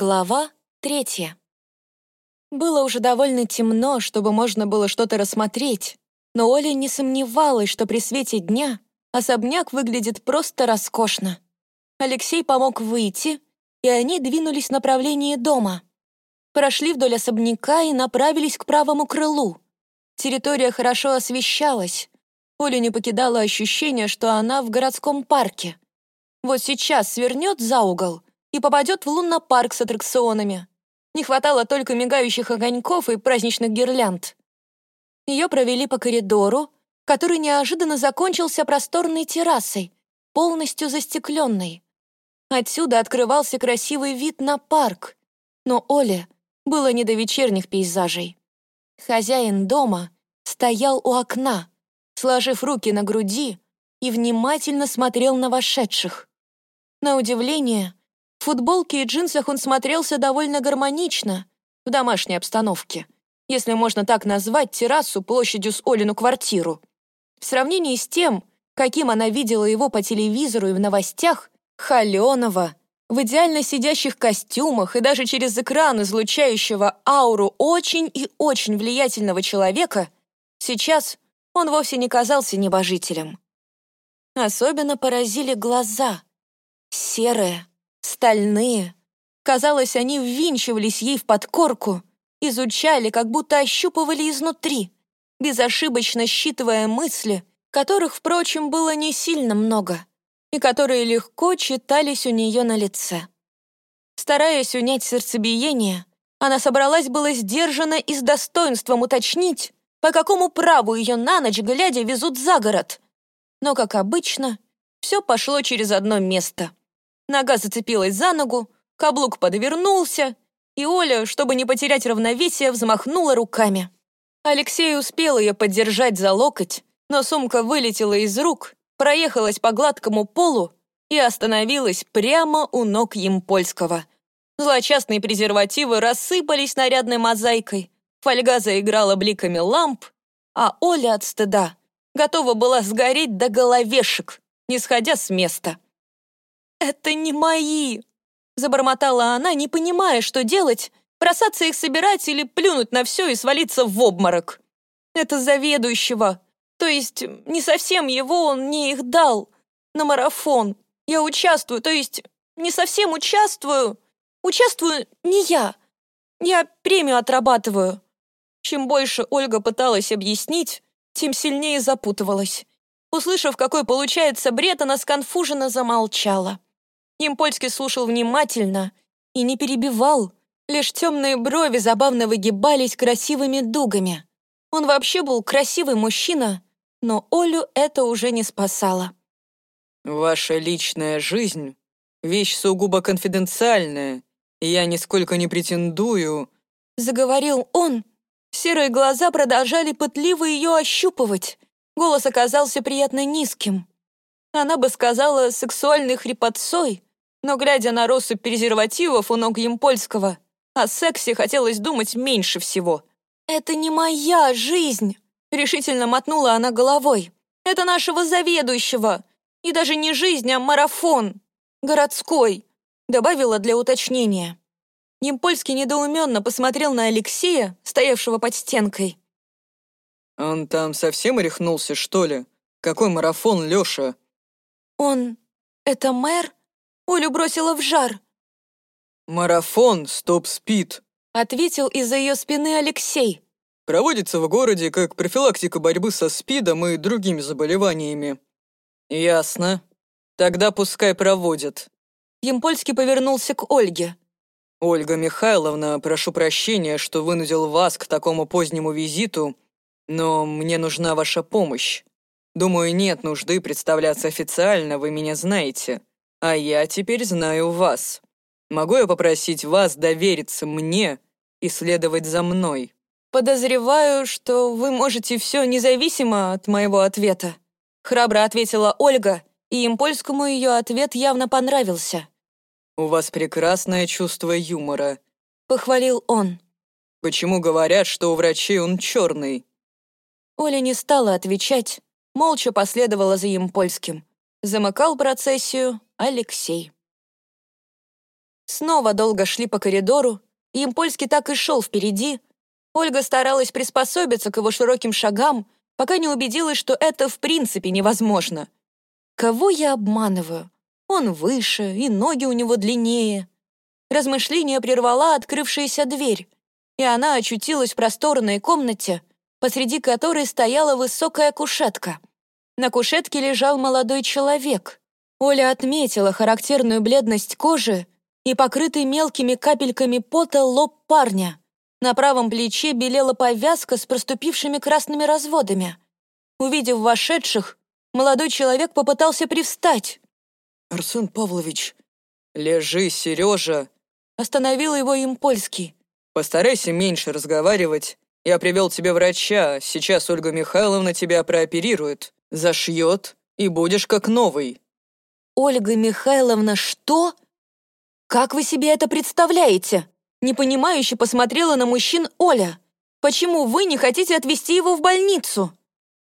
Глава третья. Было уже довольно темно, чтобы можно было что-то рассмотреть, но Оля не сомневалась, что при свете дня особняк выглядит просто роскошно. Алексей помог выйти, и они двинулись в направлении дома. Прошли вдоль особняка и направились к правому крылу. Территория хорошо освещалась. Олю не покидало ощущение, что она в городском парке. Вот сейчас свернет за угол — и попадет в лунопарк с аттракционами. Не хватало только мигающих огоньков и праздничных гирлянд. Ее провели по коридору, который неожиданно закончился просторной террасой, полностью застекленной. Отсюда открывался красивый вид на парк, но Оле было не до вечерних пейзажей. Хозяин дома стоял у окна, сложив руки на груди и внимательно смотрел на вошедших. На удивление, в футболке и джинсах он смотрелся довольно гармонично в домашней обстановке, если можно так назвать террасу площадью с Олину квартиру. В сравнении с тем, каким она видела его по телевизору и в новостях, холеного, в идеально сидящих костюмах и даже через экран излучающего ауру очень и очень влиятельного человека, сейчас он вовсе не казался небожителем. Особенно поразили глаза. Серые, стальные. Казалось, они ввинчивались ей в подкорку, изучали, как будто ощупывали изнутри, безошибочно считывая мысли, которых, впрочем, было не сильно много, и которые легко читались у нее на лице. Стараясь унять сердцебиение, она собралась было сдержанно и с достоинством уточнить, по какому праву ее на ночь глядя везут за город. Но, как обычно, все пошло через одно место. Нога зацепилась за ногу, каблук подвернулся, и Оля, чтобы не потерять равновесие, взмахнула руками. Алексей успел ее поддержать за локоть, но сумка вылетела из рук, проехалась по гладкому полу и остановилась прямо у ног Емпольского. Злочастные презервативы рассыпались нарядной мозаикой, фольга заиграла бликами ламп, а Оля от стыда готова была сгореть до головешек, не сходя с места. «Это не мои!» Забормотала она, не понимая, что делать, бросаться их собирать или плюнуть на все и свалиться в обморок. «Это заведующего. То есть не совсем его, он мне их дал. На марафон. Я участвую, то есть не совсем участвую. Участвую не я. Я премию отрабатываю». Чем больше Ольга пыталась объяснить, тем сильнее запутывалась. Услышав, какой получается бред, она сконфуженно замолчала. Импольский слушал внимательно и не перебивал, лишь темные брови забавно выгибались красивыми дугами. Он вообще был красивый мужчина, но Олю это уже не спасало. «Ваша личная жизнь — вещь сугубо конфиденциальная, и я нисколько не претендую...» Заговорил он. Серые глаза продолжали пытливо ее ощупывать. Голос оказался приятно низким. Она бы сказала сексуальной хрипотцой, но, глядя на россыпь презервативов у ног Емпольского, о сексе хотелось думать меньше всего. «Это не моя жизнь!» — решительно мотнула она головой. «Это нашего заведующего! И даже не жизнь, а марафон! Городской!» — добавила для уточнения. Емпольский недоуменно посмотрел на Алексея, стоявшего под стенкой. «Он там совсем рехнулся, что ли? Какой марафон, Лёша?» «Он... это мэр?» Олю бросила в жар. «Марафон стоп-спид», — ответил из-за ее спины Алексей. «Проводится в городе как профилактика борьбы со СПИДом и другими заболеваниями». «Ясно. Тогда пускай проводят». Емпольский повернулся к Ольге. «Ольга Михайловна, прошу прощения, что вынудил вас к такому позднему визиту, но мне нужна ваша помощь. Думаю, нет нужды представляться официально, вы меня знаете. А я теперь знаю вас. Могу я попросить вас довериться мне и следовать за мной?» «Подозреваю, что вы можете все независимо от моего ответа», храбро ответила Ольга, и им польскому ее ответ явно понравился. «У вас прекрасное чувство юмора», — похвалил он. «Почему говорят, что у врачей он черный?» Оля не стала отвечать, молча последовала за Емпольским. Замыкал процессию Алексей. снова долго шли по коридору, и Импольский так и шел впереди. Ольга старалась приспособиться к его широким шагам, пока не убедилась, что это в принципе невозможно. Кого я обманываю? Он выше, и ноги у него длиннее. Размышление прервала открывшаяся дверь, и она очутилась в просторной комнате, посреди которой стояла высокая кушетка. На кушетке лежал молодой человек. Оля отметила характерную бледность кожи и покрытый мелкими капельками пота лоб парня. На правом плече белела повязка с проступившими красными разводами. Увидев вошедших, молодой человек попытался привстать. «Арсен Павлович!» «Лежи, Сережа!» Остановил его им польский. «Постарайся меньше разговаривать. Я привел тебе врача. Сейчас Ольга Михайловна тебя прооперирует, зашьет, и будешь как новый». «Ольга Михайловна, что? Как вы себе это представляете?» Непонимающе посмотрела на мужчин Оля. «Почему вы не хотите отвезти его в больницу?»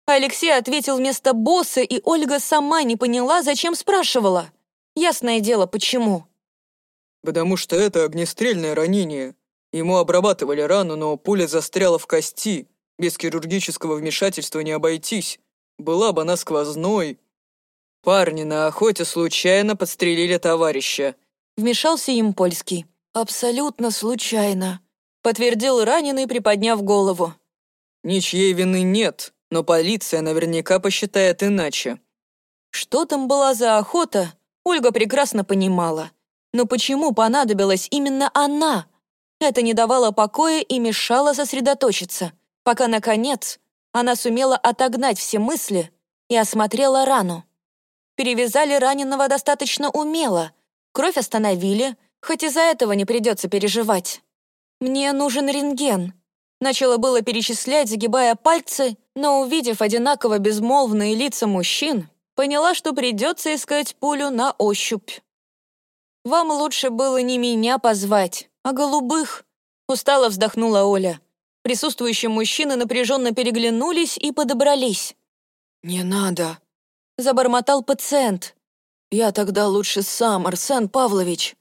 Алексей ответил вместо босса, и Ольга сама не поняла, зачем спрашивала. Ясное дело, почему. «Потому что это огнестрельное ранение. Ему обрабатывали рану, но пуля застряла в кости. Без хирургического вмешательства не обойтись. Была бы она сквозной. Парни на охоте случайно подстрелили товарища. Вмешался им польский. «Абсолютно случайно», — подтвердил раненый, приподняв голову. «Ничьей вины нет, но полиция наверняка посчитает иначе». Что там была за охота, Ольга прекрасно понимала. Но почему понадобилась именно она? Это не давало покоя и мешало сосредоточиться, пока, наконец, она сумела отогнать все мысли и осмотрела рану. Перевязали раненого достаточно умело, кровь остановили, хоть из-за этого не придется переживать. «Мне нужен рентген», Начала было перечислять, загибая пальцы, но, увидев одинаково безмолвные лица мужчин, поняла, что придется искать пулю на ощупь. «Вам лучше было не меня позвать, а голубых», — устало вздохнула Оля. Присутствующие мужчины напряженно переглянулись и подобрались. «Не надо», — забормотал пациент. «Я тогда лучше сам, Арсен Павлович».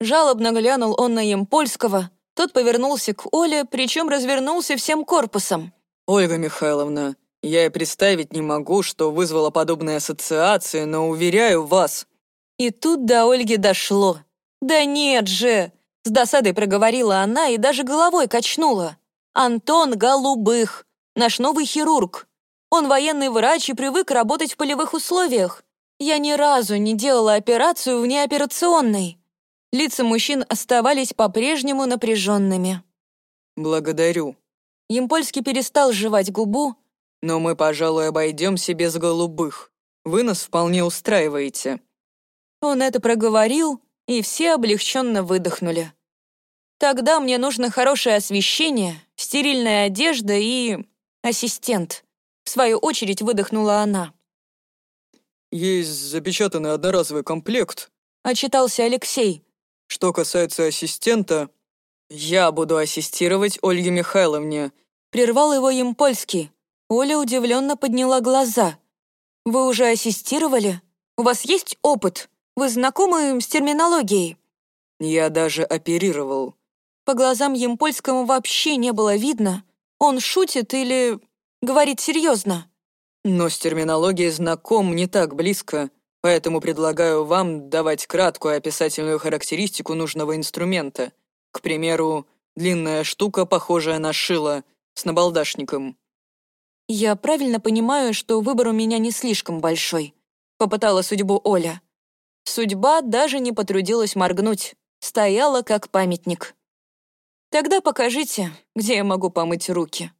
Жалобно глянул он на Емпольского. Тот повернулся к Оле, причем развернулся всем корпусом. «Ольга Михайловна, я и представить не могу, что вызвало подобные ассоциации, но уверяю вас, и тут до Ольги дошло. «Да нет же!» С досадой проговорила она и даже головой качнула. «Антон Голубых, наш новый хирург. Он военный врач и привык работать в полевых условиях. Я ни разу не делала операцию вне операционной». Лица мужчин оставались по-прежнему напряженными. «Благодарю». Емпольский перестал жевать губу. «Но мы, пожалуй, обойдемся без голубых. Вы нас вполне устраиваете». Он это проговорил, и все облегченно выдохнули. Тогда мне нужно хорошее освещение, стерильная одежда и... ассистент. Свою очередь выдохнула она. «Есть запечатанный одноразовый комплект», — отчитался Алексей. «Что касается ассистента, я буду ассистировать Ольге Михайловне», — прервал его им польский. Оля удивленно подняла глаза. «Вы уже ассистировали? У вас есть опыт?» Вы знакомы с терминологией?» «Я даже оперировал». По глазам Емпольскому вообще не было видно, он шутит или говорит серьезно. «Но с терминологией знаком не так близко, поэтому предлагаю вам давать краткую описательную характеристику нужного инструмента. К примеру, длинная штука, похожая на шило, с набалдашником». «Я правильно понимаю, что выбор у меня не слишком большой», — попытала судьбу Оля. Судьба даже не потрудилась моргнуть, стояла как памятник. «Тогда покажите, где я могу помыть руки».